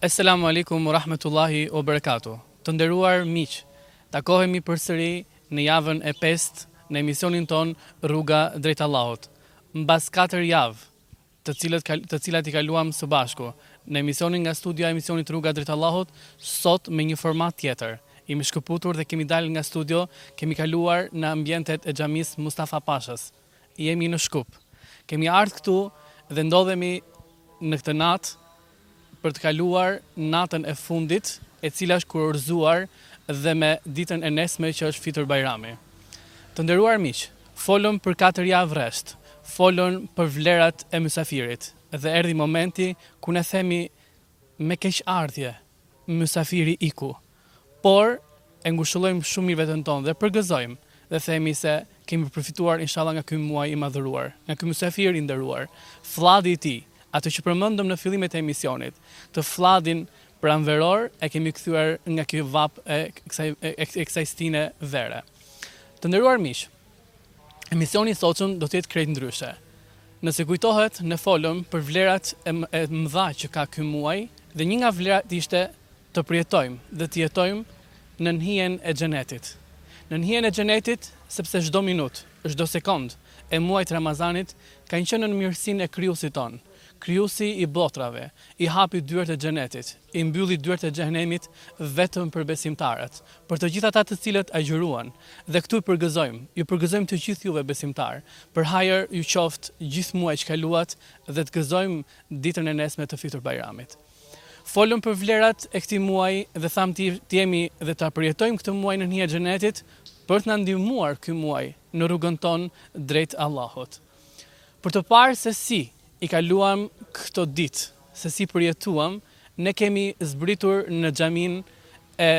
Eselamu alikum u rahmetullahi u berekatu. Të nderuar miq, takohemi përsëri në javën e pestë në emisionin tonë Rruga drejt Allahut. Mbas katër javë, të cilat i kaluam së bashku në emisionin nga studio e emisionit Rruga drejt Allahut, sot me një format tjetër. Jemi shkëputur dhe kemi dalë nga studio, kemi kaluar në ambientet e xhamisë Mustafa Pashës. Jemi në Shkup. Kemi ardhë këtu dhe ndodhemi në këtë natë për të kaluar natën e fundit, e cila është kurorëzuar dhe me ditën e nesme që është Fitër Bajrami. Të nderuar miq, folëm për katër javë rresht, folëm për vlerat e mysafirit dhe erdhi momenti ku ne themi me keqardhje, Mysafiri iku. Por, e ngushëllojmë shumë mirë veten tonë dhe përgëzojmë dhe themi se kemi përfituar inshallah nga ky muaj i madhëruar, nga ky mysafir i nderuar, flladhi i tij, atë që përmendëm në fillimet e emisionit, këtë flladhin pranveror e kemi kthyer nga kjo vapë e kësaj stine vere. Të nderuar miq, Emisioni i sotëm do të jetë krejt ndryshe. Nëse kujtohet, ne folëm për vlerat e mëdha që ka ky muaj dhe një nga vlerat ishte të përjetojmë dhe të jetojmë nën hijen e xhenetit. Nën hijen e xhenetit sepse çdo minutë, çdo sekondë e muajit të Ramazanit kanë qenë nën mirësinë e Krijuesit tonë, Krijuesi i botrave i hapi dyert e xhenetit. i mbylli dyert e Xhehenemit vetëm për besimtarët, për të gjithë ata të cilët agjëruan, dhe këtu i përgëzojmë, ju përgëzojmë të gjithë juve besimtarë, përhajër ju qoftë gjithë muaj që kaluat dhe të gëzojmë ditën e nesme të Fitër Bajramit. Folëm për vlerat e këtij muaji dhe thamë të jemi dhe ta përjetojmë këtë muaj nën hijen e Xhenetit për të na ndihmuar ky muaj në rrugën tonë drejt Allahut. Për të parë se si i kaluam këto ditë, se si përjetuam, ne kemi zbritur në xhaminë e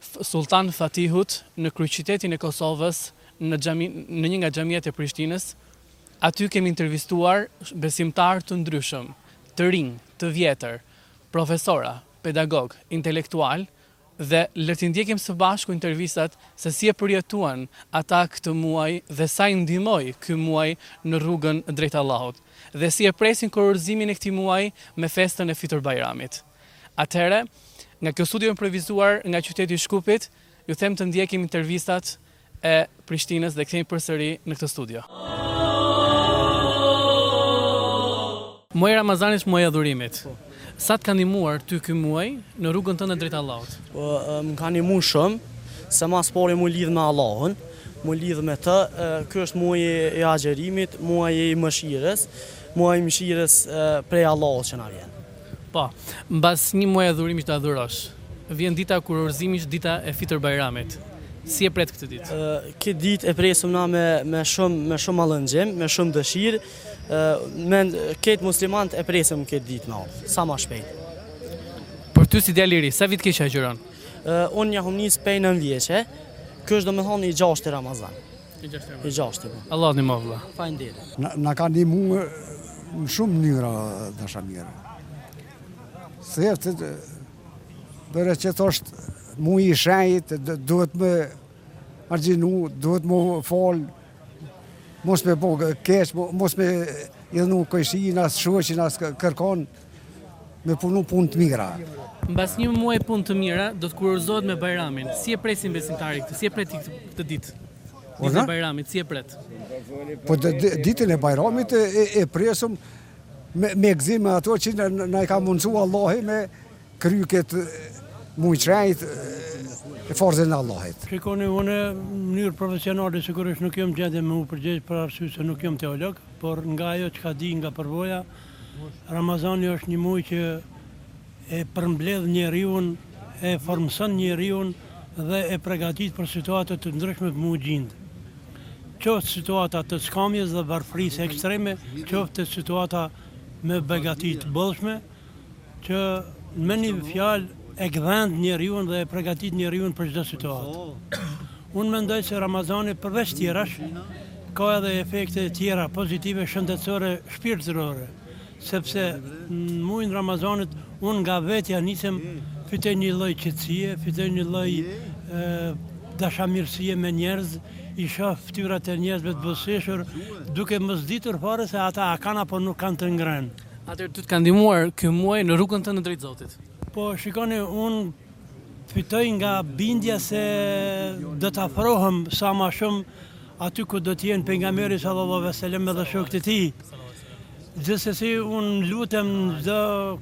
Sulltan Fatihut në kryeqytetin e Kosovës, në xhaminë, në një nga xhamiat e Prishtinës. Aty kemi intervistuar besimtarë të ndryshëm, të rinj, të vjetër, profesora, pedagogë, intelektualë, Dhe le t'i ndjekim së bashku intervistat se si e përjetuan ata këtë muaj dhe sa i ndihmoi ky muaj në rrugën drejt Allahut dhe si e presin kurorëzimin e këtij muaji me festën e Fitër Bajramit. Atëherë, nga kjo studio e improvizuar nga qyteti i Shkupit, ju them të ndjekim intervistat e Prishtinës dhe kthehemi përsëri në këtë studio. Muaji i Ramazanit është muaji i adhurimit. Sa të ka ndihmuar ty ky muaj në rrugën tënde drejt Allahut? Po, më ka ndihmuar shumë, se më së pari më lidh me Allahun, më lidh me të. Ky është muaji i agjërimit, muaji i mëshirës, muaji i mëshirës prej Allahut që na vjen. Po, mbas një muaji adhurimi që ta adhurosh, vjen dita kurorëzimi është dita e Fitër Bajramit. Si e pret këtë ditë? Këtë ditë e presim na me, me shumë me shumë mallëngjim, me shumë dëshirë. Me këtë muslimanët e presim këtë ditë na, sa më shpejt. Për ty si djalë i ri, sa vite ke që agjëron? Unë agjinoj, nis pej 9 vjeçe. Ky është domethënë i gjashti Ramazan. I gjashti po. Allah të ndihmoftë vëlla. Faleminderit. Na, na ka ndihmuar në shumë mënyra dashamirë. Thjesht bëre që është muj i shenjtë, duhet me agjinu, duhet m'u fal, mos me bo keq, mos me idhnu kojshin, as shoqnin, as kërkan. Me punu punë të mira. Mbas një muaj punë të mira, do të kurorëzohet me Bajramin. Si e presin besimtari këtë? Si e pret këtë ditë? Ditën e Bajramit, si e pret? Po ditën e Bajramit e presëm me gëzim me atë që na i ka mundësu Allahi me kry këtë muj krejt me forcën e Allahit. Shikoni, unë në mënyrë profesionale sigurisht nuk jam në gjendje me u përgjegjë për arsye se nuk jam teolog, por nga ajo çka di nga përvoja, Ramazani është një muaj që e përmbledh njeriun, e formëson njeriun dhe e pregatit për situata të ndryshme për m'u gjind. Qoftë situata të skamjes dhe varfërisë ekstreme, qoftë situata me begati të bollshme, Që me një fjalë e gdhend njeriun dhe e pregatit njeriun për çdo situatë. Unë mendoj se Ramazani përveç tjerash ka edhe efekte tjera pozitive shëndetësore shpirtërore, sepse në muajin e Ramazanit unë nga vetja nisem fitoj një lloj qetësie, fitoj një lloj dashamirësie me njerëz, i shoh fytyrat e njerëzve të buzëqeshur, duke mos ditur fare se ata a kanë apo nuk kanë të ngrënë. Atëherë ty të ka ndihmuar ky muaj në rrugën tënde drejt Zotit? Po shikoni, un fitoj një bindje se do të afrohem sa më shumë aty ku do të jenë pejgamberi sallallahu alejhi ve sel-lem dhe shokët e tij. Gjithsesi un lutem çdo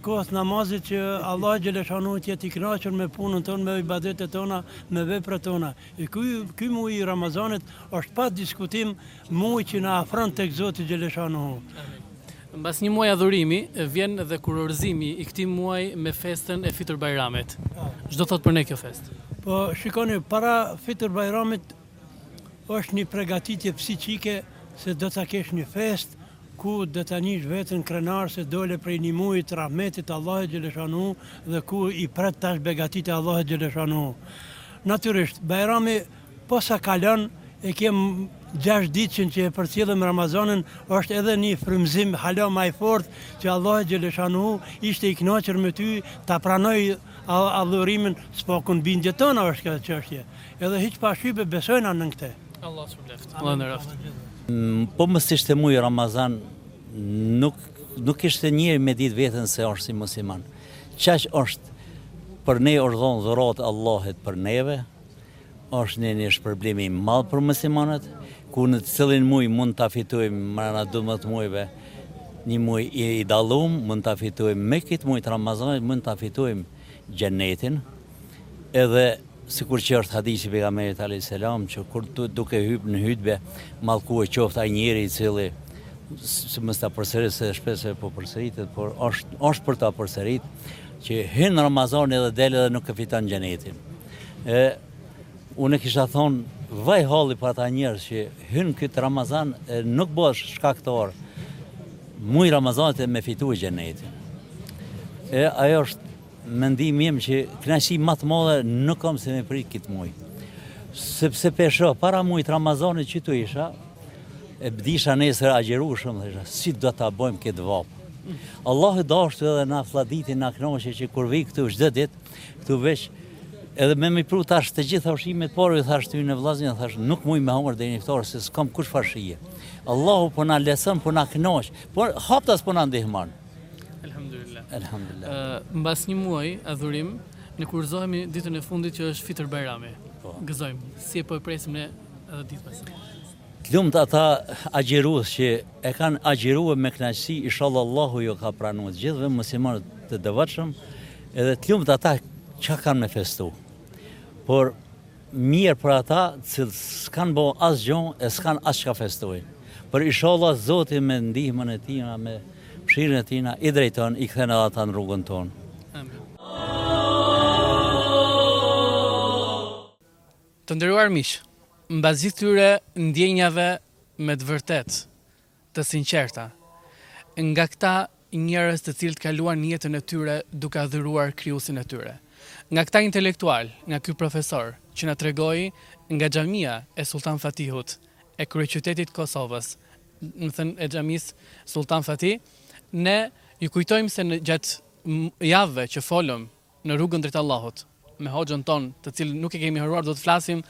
kohë të namazit që Allahu xheleshanuhu të jetë i kënaqur me punën tonë, me ibadetet tona, me veprat tona. E ky ky muaj i Ramazanit është pa diskutim Muaj që na afron tek Zoti Xheleshanuhu. Mbas një muaji adhurimi, vjen dhe kurorëzimi i këtij muaji me festën e Fitër Bajramit. Ç'do thotë për ne kjo festë? Po, shikoni, para Fitër Bajramit është një pregatitje psikike se do ta kesh një festë ku do ta ndjesh veten krenar se dole prej një muaji të rahmetit të Allahut Xheleshanuhu dhe ku i pret tash begatitë e Allahut Xheleshanuhu. Natyrisht, Bajrami Po sa kalon e kem gjashtë ditësh që e përcjellëm Ramazanin është edhe një frymëzim hala më i fortë që Allahu xhaleshanuhu ishte i kënaqur me ty ta pranoj adhurimin s'po kun bindje tona është kjo çështje edhe hiç pa shybe besojna në këtë Allah të bleft Allah në raft mm, po mos ishte muji Ramazan nuk nuk ishte njeri me ditë vetën se është si musliman qaq është për ne është dhonë dhuratë e Allahit për neve Është një një shpërblim i madh për muslimanët, ku në të cilin muaj mund ta fitojmë mbrenda 12 muajve, një muaj i dallum, mund ta fitojmë me këtë muaj të Ramazanit, mund ta fitojmë xhenetin. Edhe sikur që është hadithi i pejgamberit alayhis salam që kur duke hyp në hutbe mallkue qoftë ai njeri i cili se mos ta përsërisë se shpesh po përsëritet, por është është për ta përsërit, Që hyn Ramazani dhe del edhe nuk e fiton xhenetin. E unë kisha thon vaj halli për ata njerëz që hyn këtë Ramazan e nuk bëhet shkaktor muaji Ramazanit e me fitu xhenetin. E ajo është mendimi im që kënaqësi më të madhe nuk kam se me prit këtë muaj. Sepse pesë ditë para muajit Ramazanit që tu isha, e dijsha nesër agjerushëm, si do ta bëjmë këtë vapë. Allahu dashtu edhe na flladiti na kënaqi që kur vi këtu çdo ditë, këtu veç edhe me m'i pru tash të gjitha ushqimet, por i thash tyne vllaznive, thash nuk muj me hongër deri në iftar se s'kam kurrfarë shije. Allahu po na lehtëson, po na kënaq, por haptas po na ndihmon. Elhamdulillah. Elhamdulillah. Mbas një muaj adhurim, ne kurorëzohemi ditën e fundit që është Fitër Bajrami. Po. Gëzojmë. Si e po e presim ne edhe ditë pasaj. Të lumtë ata agjërues që e kanë agjërue me kënaqësi inshallah Allahu jua ka pranu të gjithëve muslimanët të devotshëm edhe të lumtë ata që kanë me festu por mjerë për ata që s'kanë bo asgjo e s'kanë as çka festojnë. Por inshallah Zoti me ndihmën e tina, me mëshirën e tina, i drejton, i këthen edhe ata në rrugën tonë. Të nderuar miq, mbas gjithë këtyre ndjenjave me të vërtetë të sinqerta, nga këta njerëz të cilët kaluan jetën e tyre duke adhuruar Krijuesin e tyre, nga këta intelektualë, nga ky profesor që na tregoi nga xhamia e Sulltan Fatihut e kryeqytetit të Kosovës, domethënë e xhamisë Sulltan Fatih, ne ju kujtojmë se në gjatë javëve që folëm në rrugën drejt Allahut me hoxhën tonë të cilin nuk e kemi harruar do të flasim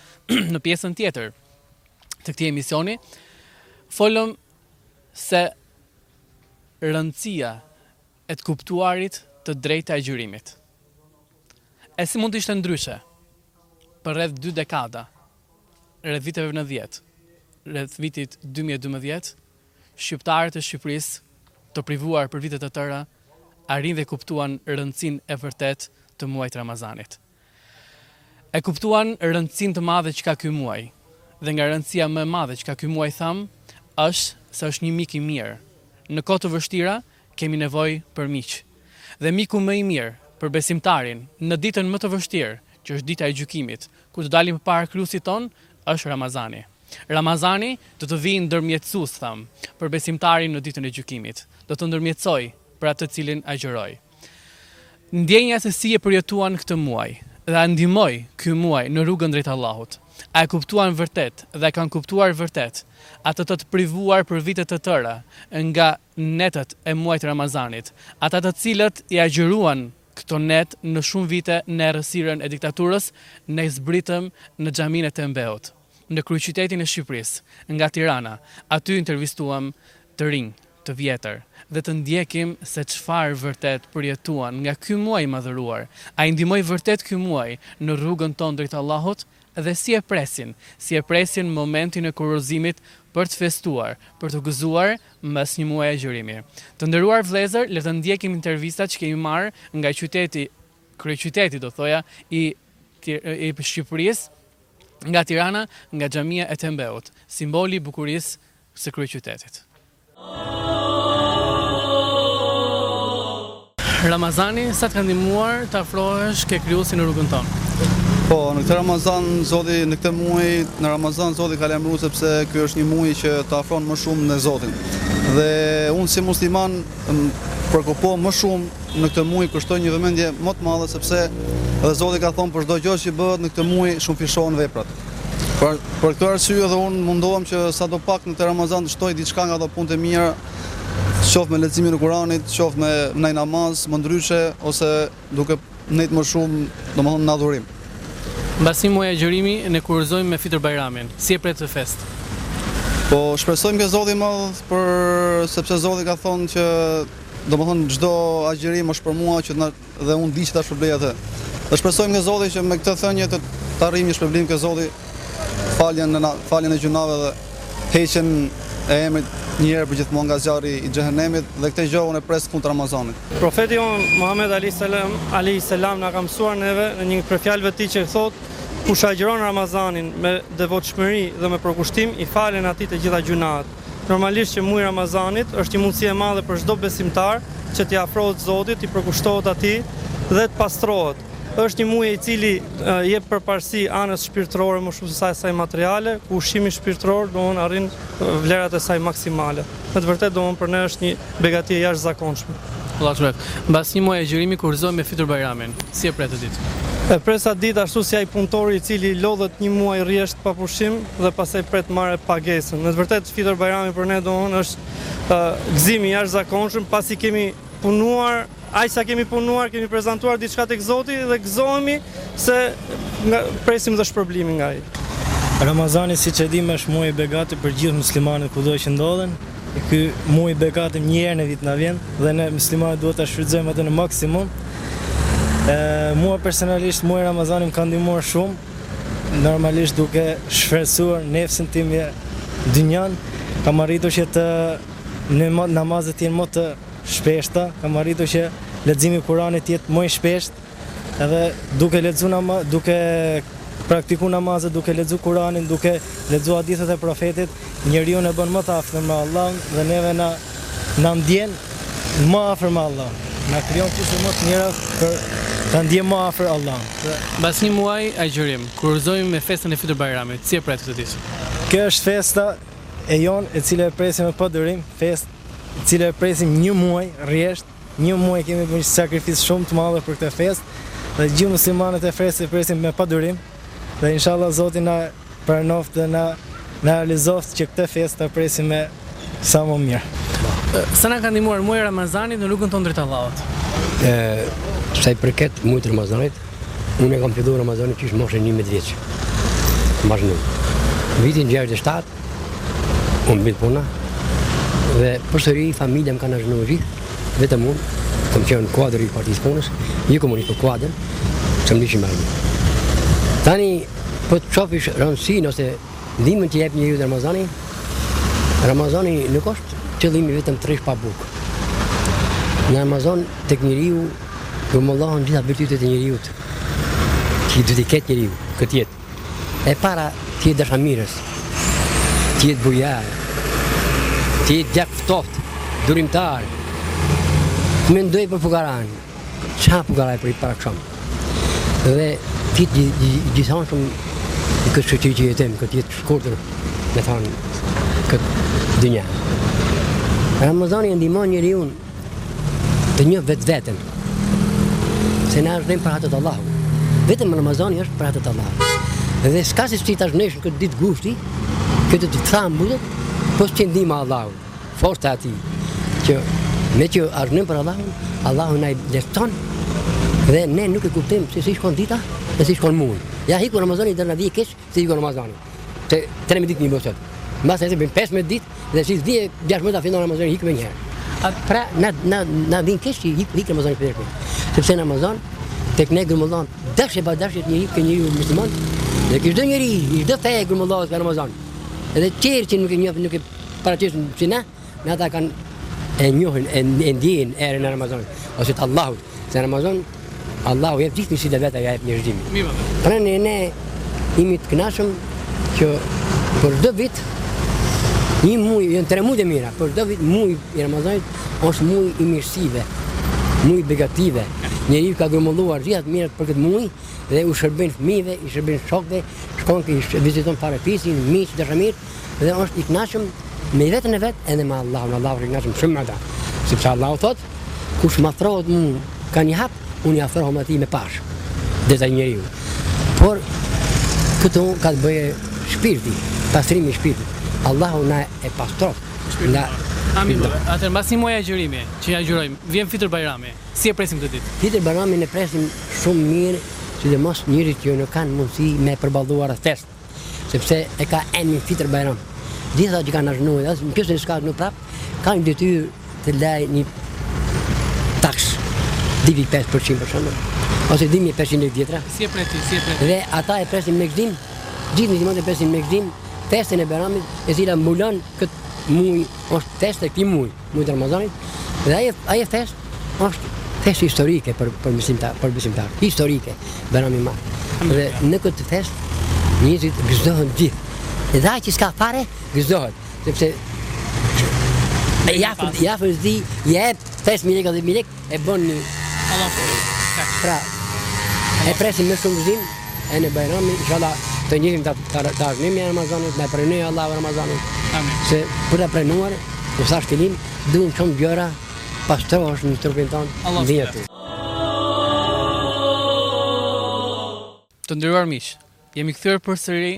në pjesën tjetër të këtij emisioni folëm se rëndësia e të kuptuarit të drejtë të agjërimit e si mund të ishte ndryshe për rreth dy dekada rreth viteve 90 rreth vitit 2012 Shqiptarët e Shqipërisë, të privuar për vite të tëra, arritën dhe kuptuan rëndësinë e vërtetë të muajit të Ramazanit. E kuptuan rëndësinë të madhe që ka ky muaj. Dhe nga rëndësia më e madhe që ka ky muaj thamë, është se është një mik i mirë. Në kohë të vështira kemi nevojë për miq. Dhe miku më i mirë për besimtarin në ditën më të vështirë, që është dita e gjykimit, kur të dalim përpara Krijuesit tonë, është Ramazani. Ramazani do të vijë ndërmjetësues, thamë, për besimtarin në Ditën e Gjykimit. Do të ndërmjetësojë për atë i cili agjëroi. Ndjenja se si e përjetuan këtë muaj dhe a ndihmoi ky muaj në rrugën drejt Allahut? A e kuptuan vërtet dhe e kanë kuptuar vërtet ata të të privuar për vite të tëra nga netët e muajit Ramazanit, ata të cilët i agjëruan këto net në shumë vite në errësirën e diktaturës, ne zbritëm në xhaminë e Et'hem Beut. në kryeqytetin e Shqipërisë, nga Tirana. Aty intervistuam të rinj, të vjetër dhe të ndjekim se çfarë vërtet përjetuan nga ky muaj i madhëruar. A i ndihmoi vërtet ky muaj në rrugën tonë drejt Allahut? Dhe si e presin, si e presin momentin e kurorëzimit për të festuar, për t'u gëzuar mas një muaji agjërimi? Të nderuar vëllezër, le të ndjekim intervistat që kemi marrë nga qyteti, kryeqyteti do thoja, i Shqipërisë, Nga Tirana, nga Xhamia e Et'hem Beut, simboli i bukurisë së kryeqytetit. Ramazani, sa të ka ndihmuar të afrohesh ke Krijuesi në rrugën tonë? Po, në këtë Ramazan Zoti në këtë muaj, në Ramazan Zoti ka lajmëru sepse ky është një muaj që të afron më shumë me Zotin. Dhe unë si musliman Preokupohem më shumë në këtë muaj kushtoj një vëmendje më të madhe sepse dhe Zoti ka thonë për çdo gjë që bëhet në këtë muaj shumëfishohen veprat. Për, për këtë arsye dhe unë mundohem që sado pak në këtë Ramazan të shtoj diçka nga ato punët e mira, qoftë me leximin e Kuranit, qoftë me nëj namaz, më ndryshe, ose Duke nejtë më shumë, domethënë në adhurim. Mbas një muaji agjërimi, ne kurorëzojmë me Fitër Bajramin. Si e pret këtë festë? Po shpresojmë ke Zoti i Madh për sepse Zoti ka thonë që domethënë çdo agjërim është për mua dhe unë di që ta shpërblej atë. Dhe shpresojmë ke Zoti që me këtë thënie të të arrijmë një shpërblim ke Zoti faljen e na faljen e gjunave dhe Heqjen e emrit një herë përgjithmonë nga zjarri i xhehenemit dhe këtë gjë unë e pres në fund të Ramazanit. Profeti jonë Muhamed alejhi selam na ka mësuar neve në një prej fjalëve të tij që thotë, Kush agjëron Ramazanin me devotshmëri dhe me përkushtim, i falen atij të gjitha gjynahet. Normalisht që muaji i Ramazanit është një mundësi e madhe për çdo besimtar që t'i afrohet Zotit, t'i përkushtohet Atij dhe të pastrohet. Është një muaj i cili jep përparësi anës shpirtërore më shumë se sa asaj materiale, ku ushqimi shpirtëror domthon arrin vlerat e saj maksimale. Në të vërtetë domthon për ne është një begati e jashtëzakonshme. Allahu shpërblet. Mbas një muaji agjërimi kurorëzohemi me Fitr Bajramin. Si e pret atë ditë? E pres atë ditë ashtu si ai punëtori i cili lodhet një muaj rrjesht pa pushim dhe pastaj pret të marrë pagesën. Në të vërtetë Fitr Bajrami për ne domthon është gëzim i jashtëzakonshëm pasi kemi punuar aq sa kemi punuar, kemi prezantuar diçka tek Zoti dhe gëzohemi se presim dhe shpërblimin nga ai. Ramazani siç e dimë është muaj i begatë për gjithë muslimanët kudo që ndodhen. Ky muaj i begatë një herë në vit na vjen dhe ne muslimanët duhet ta shfrytëzojmë atë në maksimum. E, mua personalisht muaji i Ramazanit më ka ndihmuar shumë, normalisht duke shfrytëzuar nefsin tim e dynjan, kam arritur që të namazet të jenë më të shpeshta, kam arritur që leximi i Kuranit të jetë më i shpeshtë, edhe duke lexuar nama, duke praktikuar namazet, duke lexuar Kuranin, duke lexuar hadithet e profetit, njeriun e bën më të afërt me Allahun dhe neve na na ndjen më afër me Allahun. Na krijon çështje më të mira për t'u ndjerë më afër Allahut. Mbas një muaji agjërim, kurorëzohemi me festën e Fitër Bajramit. Si e pret këtë ditë? Kjo është festa e jonë të cilën e presim me padurim, festë të cilën e presim një muaj rresht, një muaj kemi bërë një sakrificë shumë të madhe për këtë festë dhe gjithë muslimanët këtë festë e presim me padurim dhe inshallah Zoti na pranoft dhe na na realizoft që këtë festë ta presim me sa më mirë. Sa na ka ndihmuar muaji i Ramazanit në rrugën tonë drejt Allahut? Ë sa i përket muajit të Ramazanit, Unë e kam fillu Ramazanin qysh moshën njëmbëdhjetë vjeç, ta marr unë. Vitin gjashtëdhjetë e shtatë, unë mbitë puna, dhe përsëri familja më kanë ashtu gjithë, vetëm unë kam qenë kuadër i partisë punës, një komunist jo po kuadër, që më një që më Tani, për po të shohësh rëndësinë ose ndihmën që jep njeriut Ramazani, Ramazani nuk është qëllimi vetëm të rrish pa bukë. Në Ramazan, tek njeriu, Grumbullohen gjitha virtytet e njeriut që i duhet t'i ketë njeriu në këtë jetë. E para të jetë dashamirës, të jetë bujar, të jetë gjakftohtë, durimtar. Të mendojë për fukaranë, ça fukaraja për i para ka shumë. Dhe t'i gjykojë shumë në këtë shoqëri që jetojmë, këtë jetë të shkurtër, me thanë, këtë dynja. Ramazani e ndihmon njeriun, të njohë vetë veten, se ne agjërojmë për hatër të Allahut. Vetëm Ramazani është për hatër të Allahut. Dhe s'ka se si ti ta shtysh në këtë ditë gushti, këtë të thamë mbytet, po s'ke ndihmën e Allahut, forca e tij, që meqë është për Allahun, Allahu na e lehton, dhe ne nuk e kuptojmë se si shkon dita, dhe si shkon muji. Ja iku Ramazani dhe na vjen keq, Që ikën Ramazani. Se 13 ditë u bë sot. Mbasnesër bëjmë 15 ditë dhe si vjen 16-ta fillon Ramazani ikën menjëherë. A pra na na na vjen keq që ikën ikën Ramazani për këtë. Sepse në Ramazan tek ne grumullohen dashje pa dashje gjithkë kë njeriu musliman. Dhe i çdo njeri, i çdo feje grumullohen në Ramazan. Edhe të tjerë që nuk e njohin nuk e paraqesin si na. Edhe ata kanë e njohin, e, e ndjehin erën e Ramazanit, ose të Allahut, se në Ramazan, Allahu jep gjithë mirësitë e veta, ja jep njerëzimit. Mirë, Pra ne, ne jemi të kënaqshëm që për çdo vit, një muj, janë tre muj të mira, për çdo vit muj i Ramazanit, është muj i mirësive, muj i begative, njeriu ka grumulluar gjithë të mirat për këtë muj, dhe u shërben fëmijëve, i shërben shokëve, shkon që i viziton farefisin, miq, dashamirë, Dhe është i kënaqshëm me veten e vet edhe me Allahun. Allahu është i kënaqshëm shumë me ata. Sepse Allahu thotë, kush më afrohet mu, ka një hap, unë i afrohem atij me pash. Dhe ta njeriu. Por këtu ka të bëjë shpirti, pastrimi i shpirtit. Allahu na e pastroftë. Amin. Atëherë mbas një muaji agjërimi që ja agjërojmë, vjen Fitër Bajrami. Si e presim këtë ditë? Fitër Bajramin e presim shumë mirë, sidomos njerëzit që nuk kanë mundësi me përballuar festën. sepse e ka emrin Fitër Bajram. Gjithë ata që kanë agjëruar, as në pjesën e shkak në prap, kanë detyrë të lajnë një taks 2.5% për shembull, ose 2500 lekë vjetra. Si e presin, si e presin. Dhe ata e presin me gëzim, gjithë muslimanët e presin me gëzim festën e Bajramit, e cila mbulon këtë muaj, është festë e këtij muaji. Mujit të Ramazanit, dhe ajo, ajo festë është festë historike për, për, besimta, për besimtarë, historike, Bajrami i Madh. Dhe në këtë festë, njerëzit gëzohen gjithë. Dhe ai që s'ka fare, gëzohet. Sepse, i afërm, i afërmi, jep, 5 milika dhe milik, E bon një. Pra, e presim me shumë gëzim, e Bajramin, inshallah të njëjtën të dashtë me Ramazanin, me pranue Allahu Ramazanin, se për ta pranuar, ju thashë fillim, duhen shumë gjëra, pastrohesh në trupin tonë, dhjetë. Të nderuar miq, jemi kthyer përsëri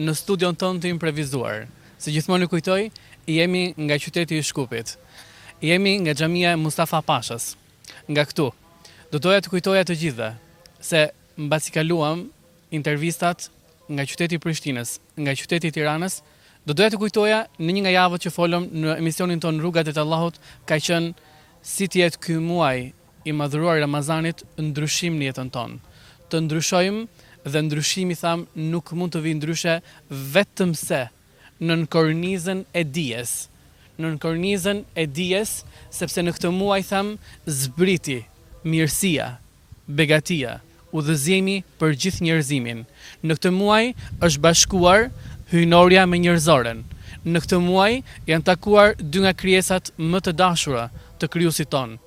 në studion tonë të improvizuar. Si gjithmonë ju kujtoj, jemi nga qyteti i Shkupit. Jemi nga xhamia e Mustafa Pashës. Nga këtu, do doja të kujtoja të gjithëve se mbasi kaluam intervistat nga qyteti i Prishtinës, nga qyteti i Tiranës, do doja të kujtoja në një nga javët që folëm në emisionin tonë Rruga drejt Allahut ka qenë si të jetë ky muaj i madhëruar i Ramazanit ndryshim në jetën tonë. Të ndryshojmë dhe ndryshimi thamë nuk mund të vijë ndryshe vetëm se nën kornizën e dijes. Nën kornizën e dijes sepse në këtë muaj thamë zbriti mirësia, begatia, udhëzimi për gjithë njerëzimin. Në këtë muaj është bashkuar hyjnorja me njerëzoren. Në këtë muaj janë takuar dy nga krijesat më të dashura të Krijuesit tonë.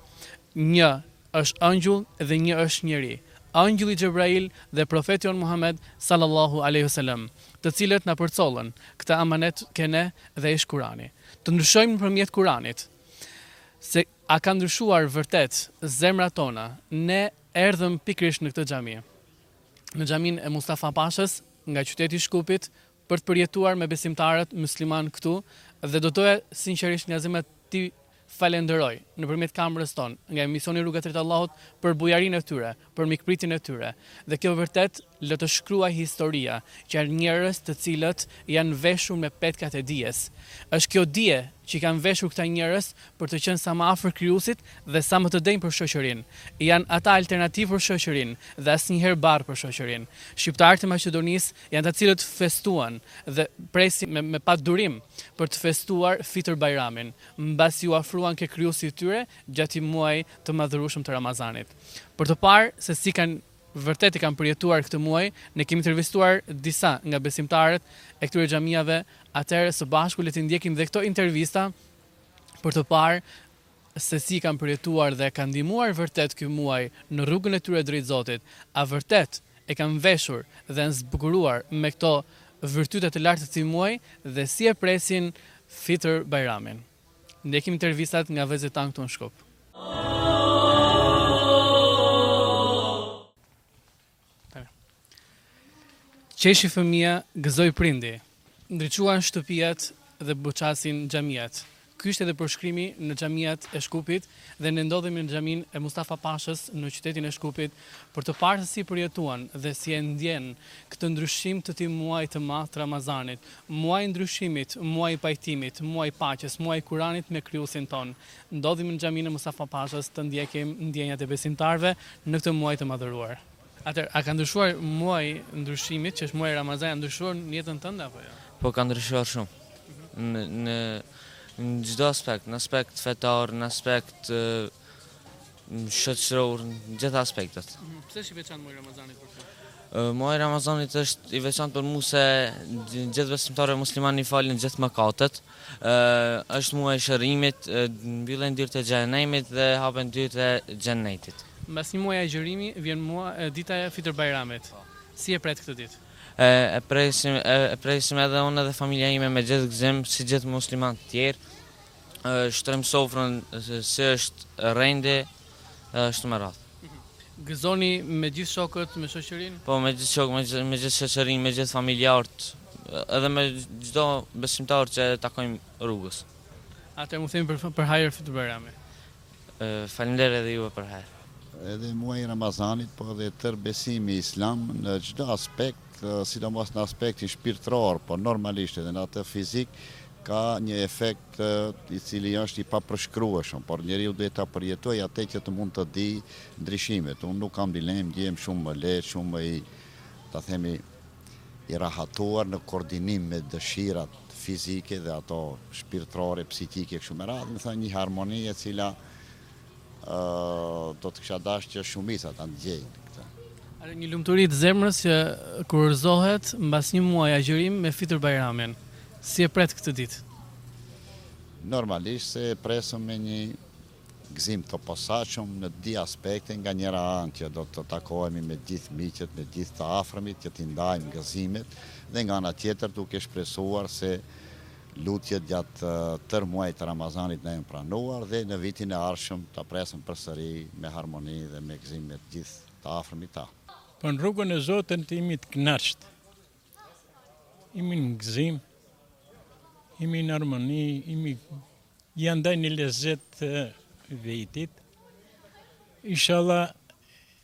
Një është engjëll dhe një është njeri, engjëlli Xhebrail dhe Profeti jonë Muhamed sallallahu alejhi ve selem, të cilët na përcollën këtë amanet ke ne dhe është Kurani. Të ndryshojmë nëpërmjet Kuranit. Se a ka ndryshuar vërtet zemrat tona, ne erdhëm pikërisht në këtë xhami. Në xhaminë e Mustafa Pashës nga qyteti i Shkupit, për të përjetuar me besimtarët myslimanë këtu dhe do doja sinqerisht nga zemra t'i falenderoj nëpërmjet kamrës tonë nga emisioni Rruga Drejt Allahut për bujarinë e tyre, për mikpritjen e tyre. Dhe kjo vërtet le të shkruajë historia, që janë njerëz të cilët janë veshur me petkat e dijes. Është kjo dije që i kanë veshur këta njerëz për të qenë sa më afër Krijuesit dhe sa më të denjë për shoqërinë. Janë ata alternativë për shoqërinë dhe asnjëherë barrë për shoqërinë. Shqiptarët e Maqedonisë Janë ata të cilët festuan dhe presin me padurim për të festuar Fitër Bajramin, mbasi iu afruan ke Krijuesi i tyre gjatë këtij muaji të madhërueshëm të Ramazanit. Për të parë se si kanë vërtet e kanë përjetuar këtë muaj, ne kemi intervistuar disa nga besimtarët e këtyre xhamiave, atëherë së bashku le t'i ndjekim dhe këto intervista për të parë se si kanë përjetuar dhe a ka ndihmuar vërtet ky muaj në rrugën e tyre drejt Zotit, a vërtet e kanë veshur dhe janë zbukuruar me këto virtyte të larta të këtij muaji dhe si e presin Fitër Bajramin. Ndjekim intervistat nga vëllezërit tanë këtu në Shkup. Qeshi fëmija, gëzoi prindi. Ndriçuan shtëpiat dhe buçasin xhamiat. Ky ishte edhe përshkrimi në xhamiat e Shkupit dhe ne ndodhemi në xhaminë e Mustafa Pashës në qytetin e Shkupit për të parë se si përjetuan dhe si e ndiejnë këtë ndryshim të këtij muaji të madh të Ramazanit, muaj i ndryshimit, muaj i pajtimit, muaj i paqes, muaji i Kuranit me Krijuesin tonë Ndodhemi në Xhaminë e Mustafa Pashës të ndjekim ndjenjat e besimtarëve në këtë muaj të madhëruar. Atëherë, a ka ndryshuar muaji i ndryshimit, që është muaji Ramazan, ka ndryshuar në jetën tënde apo jo? Po, ka ndryshuar shumë. Në në çdo aspekt, në aspekt fetar, në aspekt shoqëror, në gjitha aspektet. Pse është i veçantë muaji i Ramazanit për ty? Muaji i Ramazanit është i veçantë për mua se gjithë besimtarëve muslimanë i falen gjithë mëkatet Është muaj i shërimit, mbyllen dyert e xhehenemit dhe hapen dyert e xhennetit. Mbas një muaji agjërimi vjen dita e Fitër Bajramit. Si e pret këtë ditë? E presim, e presim edhe unë edhe familja ime me gjithë gëzim, si gjithë muslimanët e tjerë. Shtrojmë sofrën si është rendi. kështu me radhë. Gëzoni me gjithë shokët, me shoqërinë? Po, me gjithë shokët, me gjithë shoqërinë, me gjithë familjarët, edhe me çdo besimtar që e takojmë rrugës. Atëherë me thënë për hajr Fitër Bajrami. Faleminderit edhe juve për hajr. Edhe muaji i Ramazanit, po edhe tërë besimi islam në çdo aspekt, sidomos në aspektin shpirtëror, por normalisht edhe në atë fizik, ka një efekt i cili është i papërshkrueshëm, por njeriu duhet ta përjetojë atë që të mund t'i dijë ndryshimet. Unë nuk kam dilemë, ndjehem shumë më lehtë, shumë më i, ta themi, i rahatuar në koordinim me dëshirat fizike dhe ato shpirtërore, psikike kështu me radhë, me thënë një harmoni e cila do të kisha dashtë që shumica ta ndjejnë këtë. Një lumturi të zemrës që kurorëzohet mbas një muaj agjërim me Fitër Bajramin. Si e pret këtë ditë? Normalisht se e presëm me një gëzim të posaçëm në dy aspekte nga njëra anë që do të takohemi me gjithë miqtë, me gjithë të afërmit që t'i ndajmë gëzimet dhe nga ana tjetër duke shpresuar se Lutjet gjatë tërë muajit të Ramazanit na janë pranuar dhe në vitin e ardhshëm ta presim përsëri me harmoni dhe me gëzim me të gjithë të afërmit tanë. Po në rrugën e Zotit jemi të knaqsht, jemi në gëzim, jemi në harmoni, jemi ja ndajmë një lezet vetit. Ishalla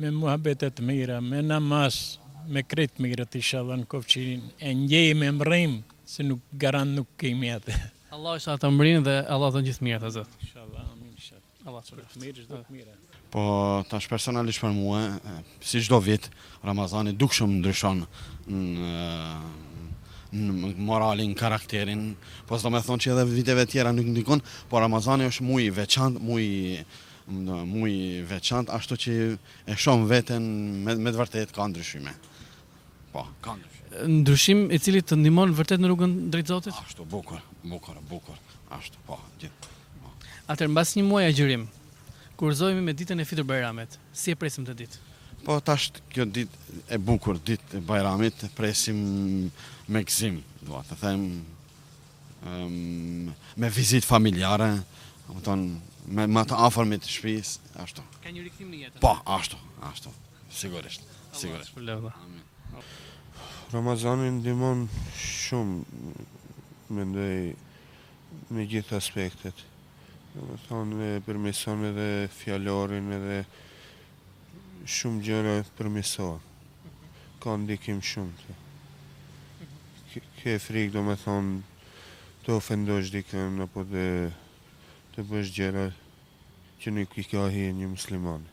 Me muhabete të mira, me namaz, me krejt të mirët ishalla në kofshim edhe me mrri se nuk garant nuk kemi atë. Allahu ishalla të mrin dhe Allahu dhoftë gjithë mirat e zot. Ishalla amin ishalla. Allah të rroftë. Për të mirë çdo të mira. Po tash personalisht për mua, si çdo vit, Ramazani shumë ndryshon në në moralin, karakterin, po s'do me thënë që edhe viteve tjera nuk ndikon, po Ramazani është muj veçant, muj muaj i veçantë ashtu që e shohim veten me me të vërtetë ka ndryshime. Po, ka ndryshime. Ndryshim i cili të ndihmon vërtet në rrugën drejt Zotit? Ashtu, bukur, bukur, bukur, ashtu, po, gjithë. Po. Atëherë mbas një muaj agjërim, kurorëzohemi me ditën e Fitër Bajramit. Si e presim atë ditë? Po tash kjo ditë e bukur, ditë e Bajramit, presim me gëzim, dua të them, me vizita familjare, me më të afërmit të shpis, ashtu. Ka një rikthim në jetë? Po, ashtu, ashtu, sigurisht, sigurisht. Ramazani ndihmon shumë, mendoj, në gjithë aspektet. Domethënë, përmirëson edhe fjalorin edhe Shumë gjëra përmirësohen. Ka ndikim shumë kjo. Ke frikë domethënë të ofendosh dikën apo të, të bësh gjëra që nuk i ka hije një musliman.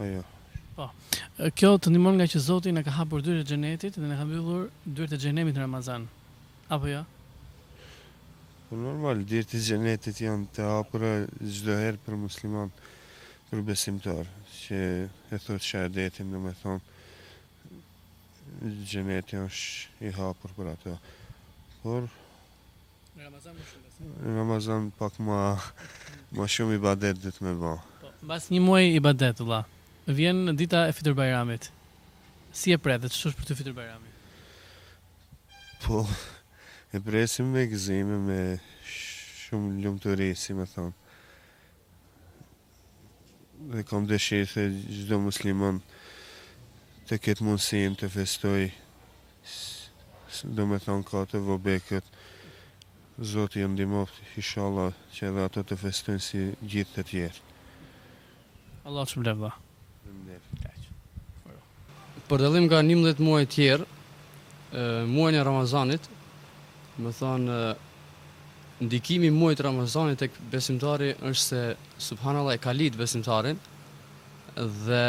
Ajo. Po. Kjo të ndihmon nga që Zoti na ka hapur dyert e xhenetit dhe na ka mbyllur dyert e xhehenemit në Ramazan. apo jo? Po normal, dyert e xhenetit janë të hapura çdo herë për musliman, për besimtar, që e thotë shahadetin, domethënë xheneti është i hapur për ato. Por në Ramazan më shumë besoj. Në Ramazan pak më më shumë ibadet duhet me bë. Po, mbas një muaj ibadet, vëlla, vjen dita e Fitër Bajramit. Si e pret dhe ç'është për ty Fitër Bajrami? Po e presim me gëzim e me shumë lumturi, si me thënë. Dhe kam dëshirë që çdo musliman të ketë mundësin të festoj domethënë ka të vobektë Zoti u ndihmoftë ishalla që edhe ato të festojnë si gjithë të tjerë Allahu të shpërbleftë vlla. Faleminderit. Për dallim nga njëmbëdhjetë muajt tjerë, muajin e Ramazanit, domethënë, ndikimi i muajit të Ramazanit te besimtari është se, subhanallah, e kalit besimtarin, dhe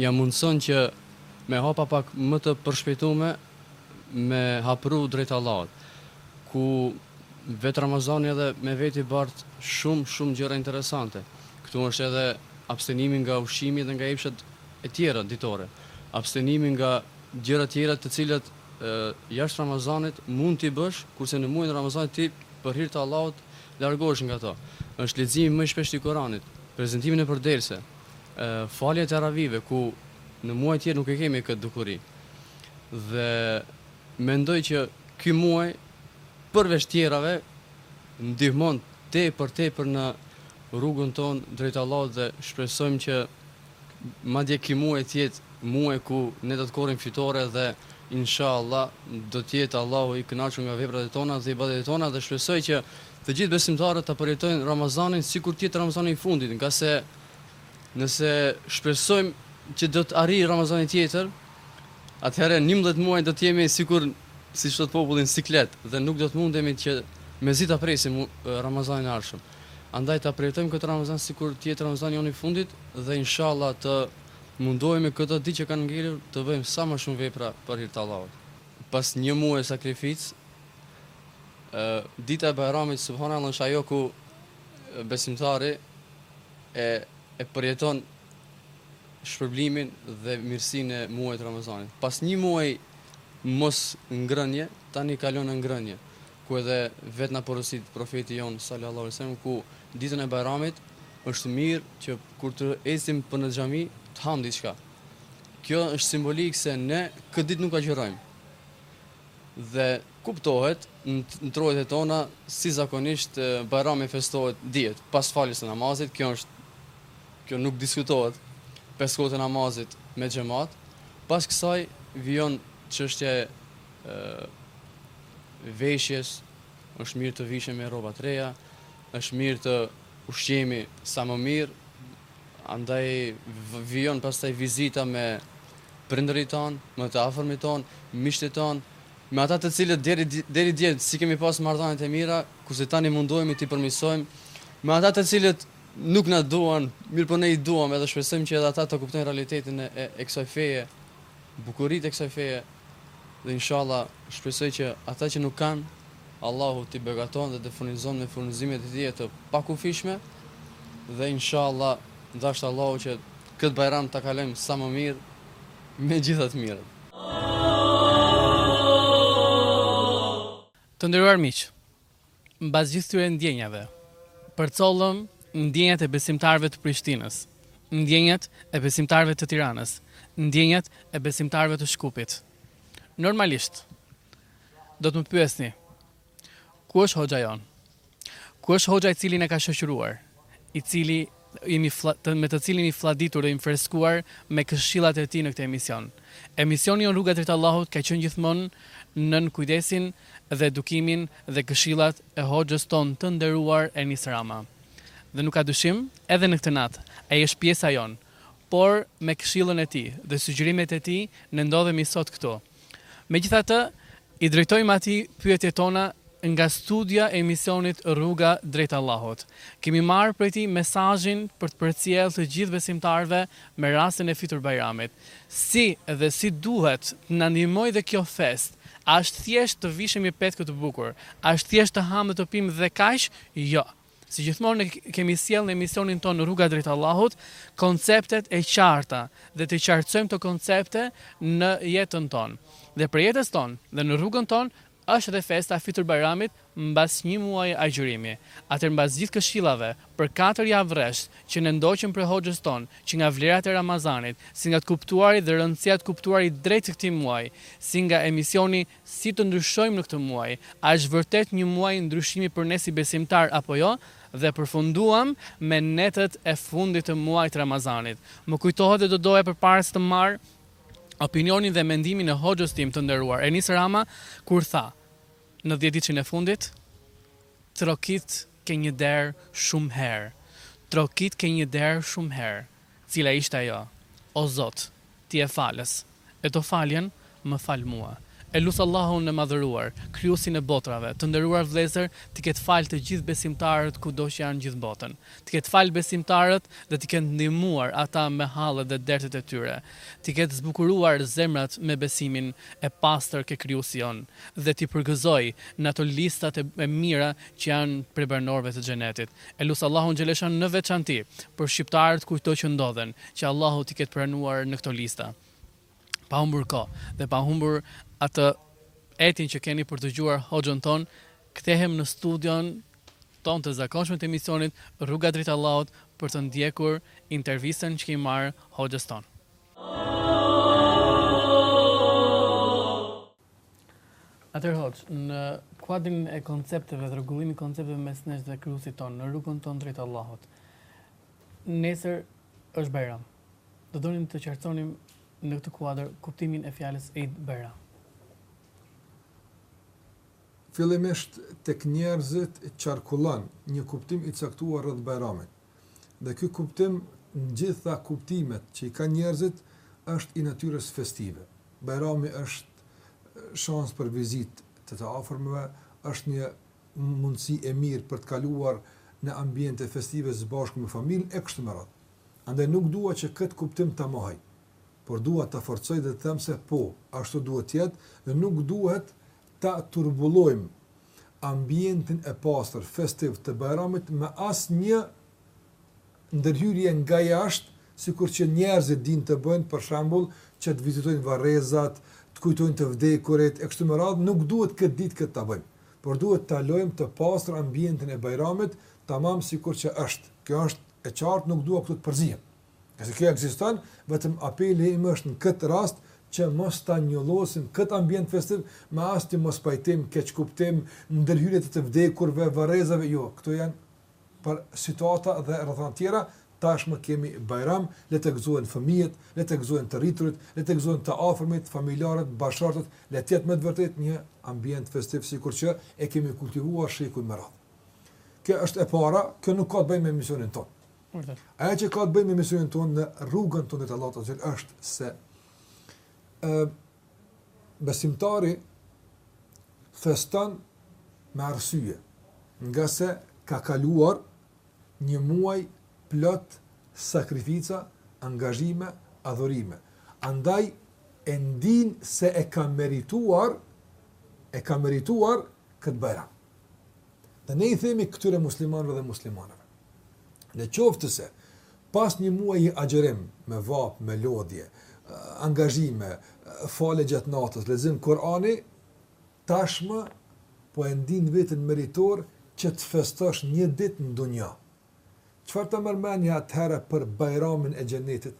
ja mundëson që me hapa pak më të përshpejtume, me hapëru drejt Allahut, ku vetë Ramazani edhe me veti bart shumë shumë gjëra interesante. Këtu është edhe abstenimi nga ushqimi dhe nga epshat e tjera ditore, abstenimi nga gjëra tjera të cilat jashtë Ramazanit mund t'i bësh, kurse në muajin e Ramazanit ti për hir të Allahut largohesh nga to. Është leximi më i shpeshtë i Kuranit, prezantimi nëpër derse, falja e teravive ku në muajt tjerë nuk e kemi këtë dukuri. Dhe mendoj që ky muaj përveç tjerave ndihmon tepër tepër në rrugën tonë drejt Allahut dhe shpresojmë që madje ky muaj të jetë muaj ku ne do të korrim fitore dhe inshallah do të jetë Allahu i kënaqur nga veprat e tona dhe ibadetet e tona dhe shpresoj që të gjithë besimtarët ta përjetojnë Ramazanin sikur të jetë Ramazani i fundit, ngase nëse shpresojmë që do të arrijë Ramazani tjetër, atëherë njëmbëdhjetë muaj do të jemi sikur, siç thotë populli, në siklet dhe nuk do të mundemi që mezi ta presim Ramazanin e ardhshëm. Andaj ta përjetojmë këtë Ramazan sikur të jetë Ramazani jonë i fundit dhe inshallah të mundohemi këto ditë që kanë ngelur të bëjmë sa më shumë vepra për hir të Allahut. Pas një muaj sakrificë, dita e Bajramit subhanallah është ajo ku besimtari e përjeton shpërblimin dhe mirësinë e muajit Ramazanit. Pas një muaji mosngrënie, tani kalon në ngrënie, ku edhe vetë na porosit profeti jonë sallallahu alaihi wasallam ku ditën e Bajramit është mirë që kur të ecim për në xhami të hamë diçka. Kjo është simbolikë se ne këtë ditë nuk agjërojmë. Dhe kuptohet në trojet e tona si zakonisht Bajrami festohet dihet pas faljes së namazit, kjo është Kjo nuk diskutohet, pesë kohët e namazit me xhemat, pas kësaj vjen çështja e veshjes, është mirë të vishem me rroba të reja, është mirë të ushqehemi sa më mirë, andaj vjen pastaj vizita me prindërit tanë, me të afërmit tanë, miqtë tanë, me ata të cilët deri deri dje s'i kemi pas marrëdhënie të mira, kurse tani mundohemi t'i përmirësojmë, me ata të cilët Nuk na duan, mirëpo ne i duam edhe shpresojmë që edhe ata ta kuptojnë realitetin e kësaj feje, bukuritë e kësaj feje dhe inshalla shpresoj që ata që nuk kanë, Allahu t'i begaton dhe të furnizon me furnizimet e tija të pakufishme dhe inshalla dashtë Allahu që këtë Bajram ta kalojmë sa më mirë me gjitha të mirat. Të nderuar miq, Mbas gjithë këtyre ndjenjave, përcollëm ndjenjat e besimtarëve të Prishtinës, ndjenjat e besimtarëve të Tiranës, ndjenjat e besimtarëve të Shkupit. Normalisht, do të më pyesni, ku është hoxha jonë? Ku është hoxha i cili na ka shoqëruar, i cili me të cilin jemi fladitur dhe jemi freskuar me këshillat e tij në këtë emision. Emisioni jonë Rruga drejt Allahut ka qenë gjithmonë nën kujdesin dhe edukimin dhe këshillat e hoxhës tonë të nderuar Enis Rama. Dhe nuk ka dyshim, edhe në këtë natë, ai është pjesa jonë, por me këshillën e tij dhe sugjerimet e tij ne ndodhemi sot këtu. Megjithatë, i drejtojmë atij pyetjet tona nga studia e emisionit Rruga drejt Allahut. Kemi marrë prej tij mesazhin për të përcjellë të gjithë besimtarëve me rastin e Fitur Bajramit. Si dhe si duhet të na ndihmojë dhe kjo festë? A është thjesht të vishemi petkë të bukur? A është thjesht të hamë dhe të pimë dhe kaq? Jo. Si gjithmonë ne kemi sjellë në emisionin tonë Rruga drejt Allahut konceptet e qarta dhe të qartësojmë këto koncepte në jetën tonë. Dhe prej jetës tonë dhe në rrugën tonë është edhe festa Fitur Bajramit mbas një muaji agjërimi. Atëherë mbas gjithë këshillave për katër javë rresht që ne ndoqëm prej hoxhës tonë që nga vlerat e Ramazanit, si nga të kuptuarit dhe rëndësia e të kuptuarit drejt këtij muaji, si nga emisioni Si të ndryshojmë në këtë muaj? A është vërtet një muaj ndryshimi për ne si besimtarë apo jo? Dhe përfunduam me netët e fundit të muajit të Ramazanit. Më kujtohet dhe do doja përpara se të marr opinionin dhe mendimin e hoxhës tim të nderuar Enis Rama kur tha, në dhjetëditëshin e fundit trokit ke një derë shumë herë, trokit ke një derë shumë herë. Cila ishte ajo? O Zot! Ti je falës. E do faljen? Më fal mua. E lus Allahun e Madhëruar, Krijuesin e botrave, të nderuar vëllezër, t'i ketë falë të gjithë besimtarët kudo që janë gjithë botën. Të ketë falë besimtarët dhe t'i ketë ndihmuar ata me hallet dhe dertet e tyre. T'i ketë zbukuruar zemrat me besimin e pastër ke Krijuesi jonë dhe t'i përgëzojë në ato listat e mira që janë prej banorëve të Xhenetit. E lus Allahun Xheleshan në veçanti për shqiptarët kudo që ndodhen, që Allahu t'i ketë pranuar në këto lista. Pa humbur kohë dhe pa humbur atë etjen që keni për të dëgjuar hoxhën tonë, kthehem në studion tonë të zakonshme të emisionit Rruga drejt Allahut për të ndjekur intervistën që kemi marrë hoxhës tonë. Atëherë Hoxhë, në kuadrin e koncepteve dhe rregullimit koncepteve mes nesh dhe Krijuesit tonë, në rrugën tonë drejt Allahut, nesër është Bajram. Do donim të qartësonim në këtë kuadër kuptimin e fjalës Eid Bajram. Fillimisht tek njerëzit qarkullon një kuptim i caktuar rreth Bajramit. Dhe ky kuptim në gjitha kuptimet që i kanë njerëzit është i natyrës festive. Bajrami është shans për vizitë të të afërmve, është një mundësi e mirë për të kaluar në ambiente festive së bashku me familjen e kështu me radhë. Andaj nuk dua që këtë kuptim ta mohoj, por dua ta forcoj dhe të them se po, ashtu duhet të jetë dhe nuk duhet ta turbullojmë ambientin e pastër festiv të Bajramit me asnjë ndërhyrje nga jashtë, sikur që njerëzit dinë të bëjnë, për shembull, që të vizitojnë varrezat, të kujtojnë të vdekurit, e kështu me radhë, nuk duhet këtë ditë këtë ta bëjmë, por duhet ta lojmë të pastër ambientin e Bajramit, tamam sikur që është, kjo është e qartë, nuk dua këtu të përzihem. Nëse kjo ekziston, vetëm apeli im është në këtë rast që mos ta njollosim këtë ambient festiv me asnjë mospajtim, keqkuptim, ndërhyrje të të vdekurve, varrezave, jo, këto janë për situata dhe rrethana të tjera, tashmë kemi Bajram, le të gëzohen fëmijët, le të gëzohen të rriturit, le të gëzohen të afërmit, familjarët, bashkëshortët, le të jetë me të vërtetë një ambient festiv sikur që e kemi kultivuar shekuj me radhë. Kjo është e para, kjo nuk ka të bëjë me misionin tonë. Vërtet. Ajo që ka të bëjë me misionin tonë në rrugën tonë drejt Allahut teala është se ë besimtari feston me arsye, nga se ka kaluar një muaj plot sakrifica, angazhime, adhurime. Andaj e ndin se e ka merituar e ka merituar këtë bajram. Dhe ne i themi këtyre muslimanëve dhe muslimaneve, në qoftë se pas një muaji agjërim me vapë, me lodhje, angazhime, falje gjatë natës, lexim Kur'ani, tashmë po e ndin veten meritor që të festosh një ditë në dunja. Çfarë ta merr mendja atëherë për Bajramin e Xhenetit?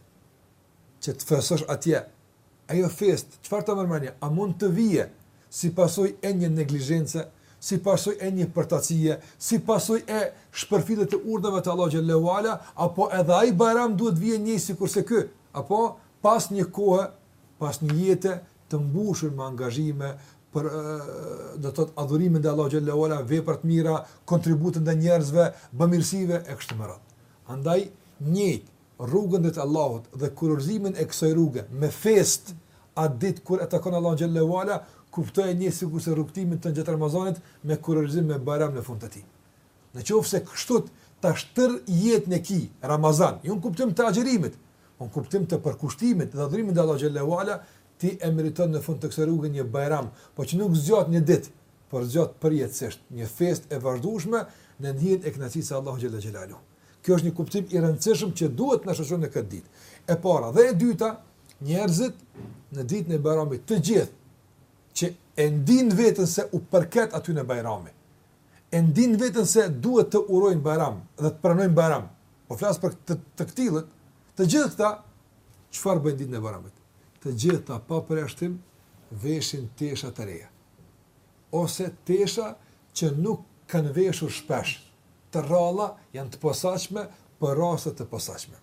Që të festosh atje. Ajo festë, çfarë të merr mendja, a mund të vijë si pasojë e një neglizhence, si pasojë e një përtacie, si pasojë e shpërfilljes të urdhrave të Allahu xhallal uala, apo edhe ai bajram duhet të vijë njëjtë sikurse ky, apo pas një kohe, pas një jete të mbushur me angazhime për do të thotë adhurimin ndaj Allahu xhallal uala, vepra të mira, kontribute ndaj njerëzve, bamirësive e kështu me radhë. Andaj njëjtë rrugën drejt Allahut dhe kurorëzimin e kësaj rruge me festë atë ditë kur e takon Allahun xhelle uala kuptoje njëjtë sikurse rrugëtimin tënd gjatë Ramazanit me kurorëzim me Bajram në fund të tij. Në qoftë se kështu tash tërë jetën e ki Ramazan, jo në kuptim të agjërimit, po në kuptim të përkushtimit dhe adhurimit ndaj Allahut xhelle uala, ti e meriton në fund të kësaj rruge një Bajram, po që nuk zgjat një ditë, por zgjat përjetësisht, një festë e vazhdueshme nën hijen e kënaqësisë së Allahut xhelle xhelaluhu. Kjo është një kuptim i rëndësishëm që duhet të na shoqëron në këtë ditë. E para dhe e dyta, njerëzit në ditën e Bajramit të gjithë që e ndin veten se u përket atyre Bajrami. E ndin veten se duhet të urojnë Bajram dhe të pranojnë Bajram. Po flas për të, të këtillët, të gjithë këta çfarë bëjnë ditën e Bajramit? Të gjithë pa përjashtim veshin tesha të reja ose tesha që nuk kanë veshur shpesh. të rralla janë të posaçme për raste të posaçme.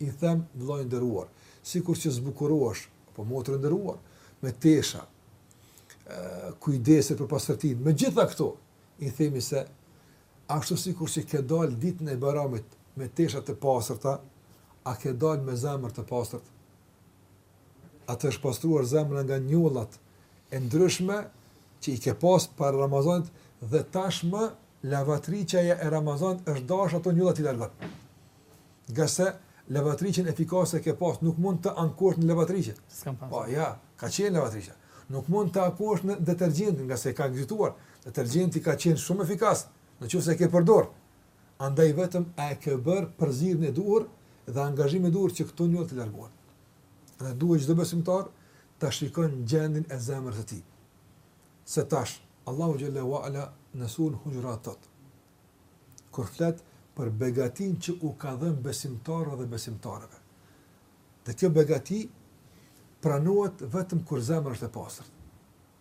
I them, vëllai i nderuar, sikur që zbukurohesh, apo motër e nderuar, me tesha, kujdesesh për pastërtinë, me gjitha këto, i themi se, ashtu sikur që ke dalë ditën e Bajramit me tesha të pastërta, a ke dalë me zemër të pastërt? A të është pastruar zemra nga njollat e ndryshme që i ke pas para Ramazanit dhe tashmë lavatriçja e Ramazanit është dashur ato njolla t'i largon. Ngase lavatriçen efikase ke pas nuk mund të ankohesh në lavatriçe. S'kam pas. Po ja, ka qenë lavatriçja. Nuk mund të ankohesh në detergjent, ngase ka ekzistuar. Detergjenti ka qenë shumë efikas, nëse e ke përdor. Andaj vetëm a e ke bërë përzierjen e duhur dhe angazhimin e duhur që këto njollë të largohen. Andaj duhet çdo besimtar ta shikon gjendjen e zemrës së tij. Se tash Allahu xhelle ue ala në suren Huxhurat thot. Kur flet për begatinë që u ka dhënë besimtarëve dhe besimtareve. Dhe kjo begati pranohet vetëm kur zemra është e pastër.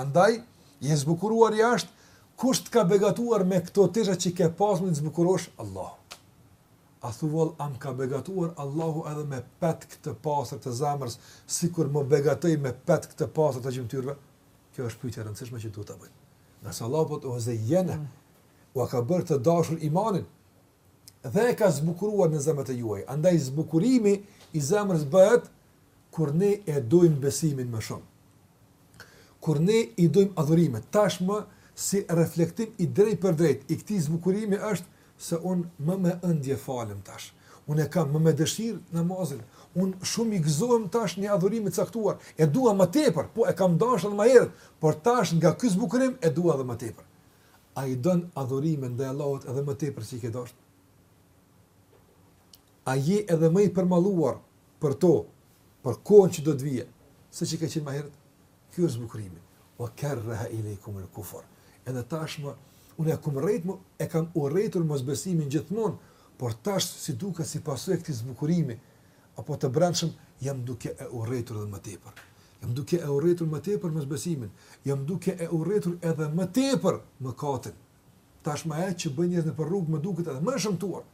Andaj, je zbukuruar jashtë, kush të ka begatuar me këto tesha që ke pasur mundësi të zbukurohesh? Allahu. A thua vallë, a m'ka begatuar Allahu edhe me petk të pastër të zemrës, sikur më begatoi me petk të pastër të gjymtyrëve? Kjo është pyetje e rëndësishme që duhet ta bëjmë. Ngase Allahu po thotë ue zejjene, ua ka bërë të dashur imanin, dhe e ka zbukuruar në zemrat e juaja. Andaj zbukurimi i zemrës bëhet kur ne e dojmë besimin më shumë. Kur ne i dojmë adhurimet, tashmë si reflektim i drejtpërdrejtë i këtij zbukurimi është se unë më me ëndje falem tash. Unë e kam më me dëshirë namazin. Unë shumë i gëzohem tash një adhurimi të caktuar. E dua më tepër, po e kam dashtë edhe më herët, por tash nga ky zbukurim e dua dhe më tepër. A i don adhurimin ndaj Allahut edhe më tepër se i ke dashtë? A je edhe më i përmalluar për to, për kohën që do të vijë, se që ke qenë më herët? Kjo është zbukurimi. Wa kerreha ilejkumul kufr. Edhe tashmë, unë e kam urrejt, e kam urrejtur mosbesimin gjithmonë, por tash si duket si pasojë e këtij zbukurimi, apo të brendshëm, jam duke e urrejtur edhe më tepër. Jam duke e urrejtur më tepër mosbesimin, jam duke e urrejtur edhe më tepër mëkatin. Tashmë ajo që bëjnë njerëzit nëpër rrugë më duket edhe më e shëmtuar.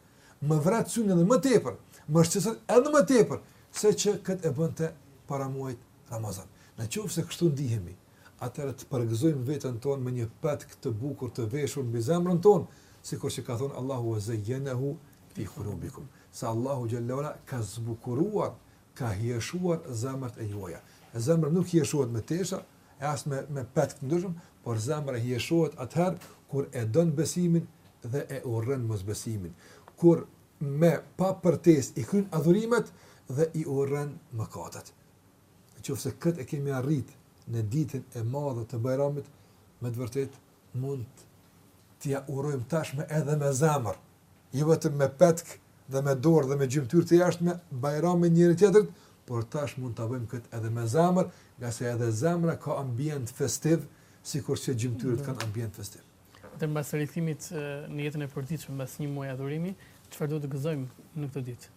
Më vret syn edhe më tepër, më shqetëson edhe më tepër se që këtë e bënte para muajit Ramazan. Në qoftë se kështu ndihemi, atëherë të përgëzojmë veten tonë me një petk të bukur të veshur mbi zemrën tonë, sikur që ka thënë Allahu wa zayyenahu fi qulubikum, se Allahu xhalla wa ala ka zbukuruar, ka hijeshuar zemrat e juaja. Zemra nuk hijeshohet me tesha, e as me me petk të ndryshëm, por zemra hijeshohet atëherë kur e don besimin dhe e urren mosbesimin, kur me pa përtesë i kryen adhurimet dhe i urren mëkatet. Në qoftë se këtë e kemi arritë në ditën e madhe të Bajramit, me të vërtetë mund t'ia urojmë tashmë edhe me zemër, jo vetëm me petk dhe me dorë dhe me gjymtyrë të jashtme Bajramin njëri-tjetrit, por tash mund ta bëjmë këtë edhe me zemër, ngase edhe zemra ka ambient festiv, sikurse gjymtyrët kanë ambient festiv. Dhe mbas rikthimit në jetën e përditshme, mbas një muaji adhurimi, çfarë duhet të gëzojmë në këtë ditë?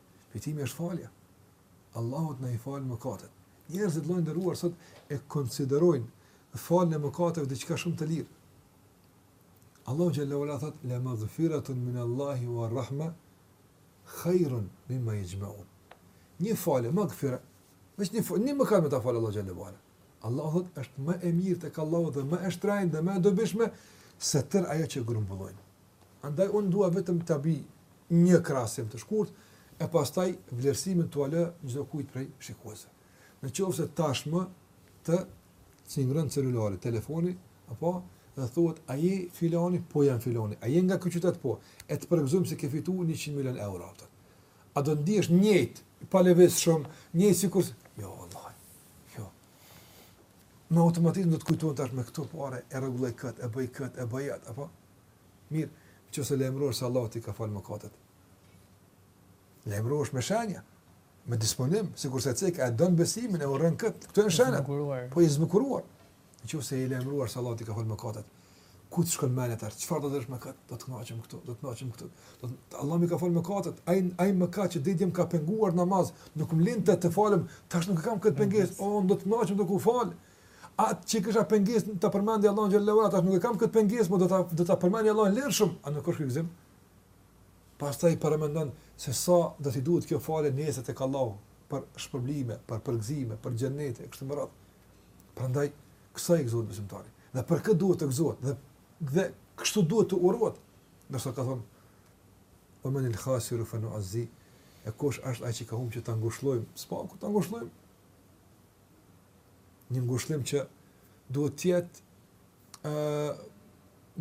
Fitimi është falja. Allahu të na i falë mëkatet. Njerëzit vëlla i nderuar sot e konsiderojnë falën e mëkateve diçka shumë të lirë. Allahu xhalla wa ala thot la maghfiratun min Allahi wa rahma khairun mimma yajma'un. Një falje, maghfira, veç një falje, një mëkat me ta falë Allahu xhalla wa ala. Allahu thot është më e mirë tek Allahu dhe më e shtrenjtë dhe më e dobishme se tërë ajo që grumbullojnë. Andaj unë dua vetëm ta bëj një krahasim të shkurtë e pastaj vlerësimin tua lë çdokujt prej shikuesve. Në qoftë se tashmë të cingron celulari, telefoni, apo dhe thot a je filani, po jam filani, a je nga ky qytet po, e të përgëzojmë se ke fituar 100 milionë euro. A do të ndihesh njëjtë i palëvizshëm, njëjtë sikur jo vëllai. Jo. Me automatizëm do të kujtohen tash me këto pare e rregulloj kët, e bëj kët, e bëj atë, apo? Mirë, qoftë se lajmërohesh se Allahu t'i ka fal mëkatet. Lajmërohesh me shenja, me disponim, sikurse ceka e don besimin e urren kët. Këto janë shenja. Po i zbukuruar. Në qoftë se je i lajmëruar se Allahu t'i ka falë mëkatet, ku të shkon mendja atëherë? Çfarë do të bësh me kët? Do të kënaqem këtu, do të kënaqem këtu. Thotë Allahu më ka falë mëkatet. Ai ai mëkat që dje më ka penguar namaz, nuk më linte të falem, tash nuk kam kët pengesë. O, do të kënaqem duke u falë. Atë që kisha pengesë ta përmendë Allahu xhallahu ala, tash nuk e kam kët pengesë, po do ta do ta përmendë Allahu lirshëm, a nuk është gëzim? Pastaj para mendon se sa do t'i duhet kjo falë nesër tek Allahu për shpërblime, për përgëzime, për xhenete, e kështu me radhë. Prandaj kësaj i gëzohet besimtari. Dhe për këtë duhet të gëzohet dhe dhe kështu duhet të urohet. Ndërsa ka thon O men el khasiru fa nu'azzi e kush është ai që ka humbë që ta ngushllojmë, pra ku ta ngushllojmë. Një ngushëllim që duhet të jetë ë uh,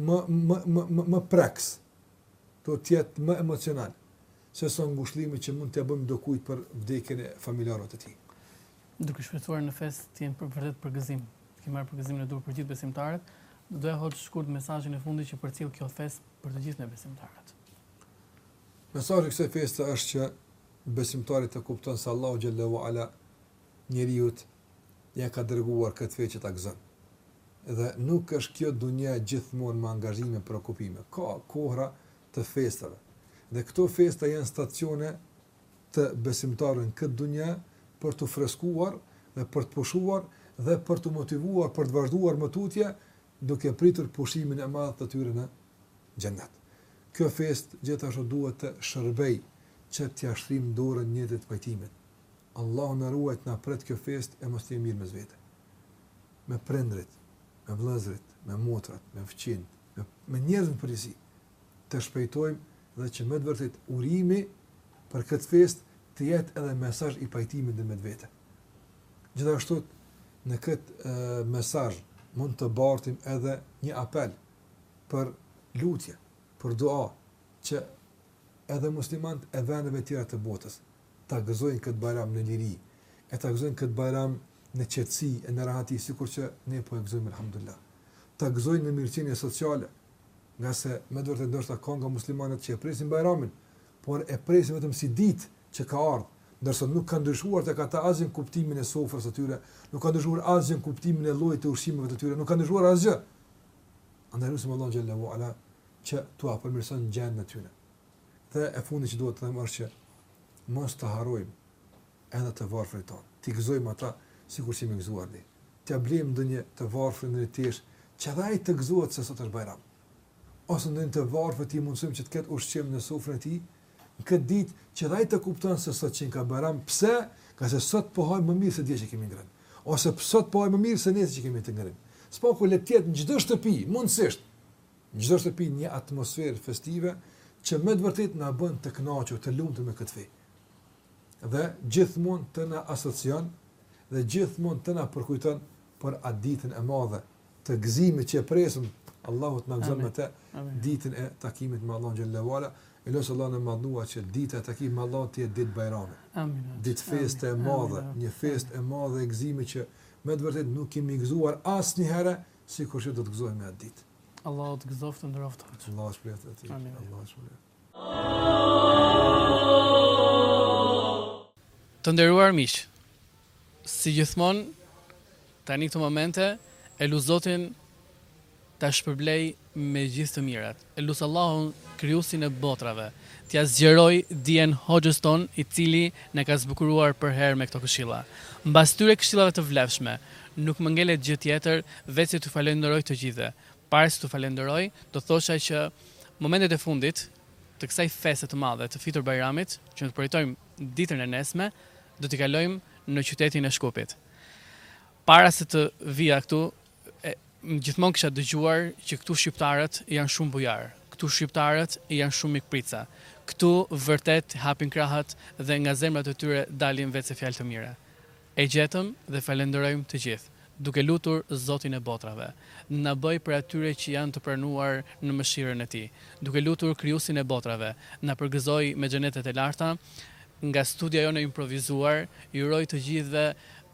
më më më më më prekës. Do të jetë më emocional se sa ngushëllimi që mund t'ia bëjmë dokujt për vdekjen e familjarëve të tij. Duke shpresuar në fest të jenë vërtet përgëzim, të kenë marrë përgëzimin e duhur për gjithë besimtarët, doja hoxhë shkurt mesazhin e fundit që përcjell kjo festë për të gjithë ne besimtarët. Mesazhi i kësaj feste është që besimtari të kupton se Allahu xhallahu ala njeriu ja ka dërguar këtë fe që ta gëzon. Dhe nuk është kjo dunja gjithmonë me angazhime preokupime. Ka kohra të festave. Dhe këto festa janë stacione të besimtarëve në këtë dunja për t'u freskuar dhe për të pushuar dhe për t'u motivuar për të vazhduar më tutje duke pritur pushimin e madh të tyre në xhennet. Kjo festë gjithashtu duhet të shërbejë që t'ia shtrijmë dorën njëri-tjetrit të pajtimit. Allahu na ruaj të na pret kjo festë e mos të jemi mirë mes vete. Me prindërit, me vëllezërit, me motrat, me fëqinjtë, me, me njerëzit në përgjithësi. të shpejtojmë dhe që me të vërtet urimi për këtë festë të jetë edhe mesazh i pajtimit në mes vete. Gjithashtu në këtë mesazh mund të bartim edhe një apel për lutje, për dua që edhe muslimanët e vendeve të tjera të botës ta gëzojnë këtë bajram në liri, e ta gëzojnë këtë bajram në qetësi e në rahati, sikur që ne po e gëzojmë alhamdulillah. Ta gëzojnë në mirëqenie sociale, nga se me të vërtetë ndoshta ka nga muslimanët që e presin Bajramin, por e presin vetëm si ditë që ka ardhur, ndërsa nuk ka ndryshuar tek ata asgjë në kuptimin e sofrës së tyre, nuk ka ndryshuar asgjë në kuptimin e llojit të ushqimeve të tyre, nuk ka ndryshuar asgjë. Andaj lusim Allahun xhallahu ala që t'ua përmirëson gjendjen e tyre. Dhe e fundi që duhet të them është që mos të harrojmë edhe të varfrit tonë, t'i gëzojmë ata sikurse jemi gëzuar ne, t'ia blejmë ndonjë të varfri ndonjë teshë që edhe ai të gëzohet se sot është Bajram, ose ndonjë të varfër t'i mundësojmë që të ketë ushqim në sofrën e tij në këtë ditë që edhe ai të kupton se sot qenka Bajram, pse? Nga se sot po hajmë më mirë se dje që kemi ngrënë, ose sot po hajmë më mirë se nesër që kemi për të ngrënë. Së paku le të jetë në çdo shtëpi, mundësisht, në çdo shtëpi një atmosferë festive që me të vërtetë na bën të kënaqur, të lumtur me këtë festë. dhe gjithmonë të na asocion dhe gjithmonë të na përkujton për atë ditën e madhe të gëzimit që e presim Allahu të na gëzon me atë ditën e takimit me Allahun xhel-le ue ala e lus Allahun e madhëruar që dita e takimit me Allahun të jetë ditë bajrami amin ditë feste e madhe një festë e madhe e gëzimit që me të vërtetë nuk kemi gëzuar asnjëherë sikur që do të gëzohemi atë ditë Allahu të gëzoftë nderoftë Allahu shpërbleftë atë Allahu shpërbleftë Të nderuar miq, si gjithmonë tani këto momente e lus Zotin ta shpërblejë me gjithë të mirat. E lus Allahun krijuesin e botrave, t'ia zgjerojë dijen hoxhës tonë, i cili na ka zbukuruar përherë me këto këshilla. Mbas këtyre këshillave të vlefshme, nuk më ngelet gjë tjetër veçse t'ju falënderoj të gjithëve. Para se t'ju falënderoj, do thosha që momentet e fundit të kësaj feste të madhe të Fitër Bajramit, që do të përjetojmë ditën e nesme, do t'i kalojmë në qytetin e Shkupit. Para se të vija këtu, gjithmonë kisha dëgjuar që këtu shqiptarët janë shumë bujarë, këtu shqiptarët janë shumë mikpritsa, këtu vërtet hapin krahët dhe nga zemrat e tyre dalin vetëm se fjalë të mira. E gjetëm dhe falenderojmë të gjithë, duke lutur Zotin e Botrave, na bëjë prej atyre që janë të pranuar në mëshirën e Tij. Duke lutur Krijuesin e Botrave, na përgëzojë me Xhenetet e Larta, nga studioja jonë e improvizuar, ju uroj të gjithëve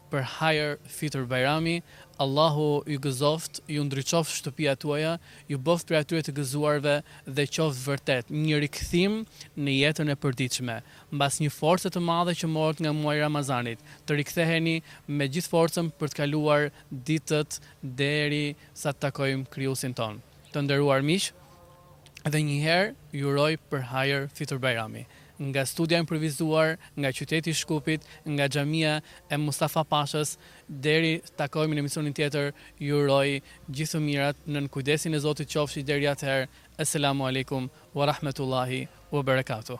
Për hajër Fitër Bajrami, Allahu ju gëzoftë, ju ndriçoftë shtëpiat tuaja, ju bëftë prej atyre të gëzuarve dhe qoftë vërtet një rikthim në jetën e përditshme. mbas një force të madhe që morët nga muaji i Ramazanit, të riktheheni me gjithë forcën për të kaluar ditët deri sa të takojmë Krijuesin tonë. Të nderuar miq, edhe një herë ju uroj për hajër Fitër Bajrami. Nga studioja e improvizuar, nga qyteti i Shkupit, nga xhamia e Mustafa Pashës, deri të takohemi në emisionin tjetër, ju uroj gjithë të mirat, nën kujdesin e Zotit qofshi deri atëherë, Eselamu Alejkum, Wa Rahmetullahi Wa Berekatuh.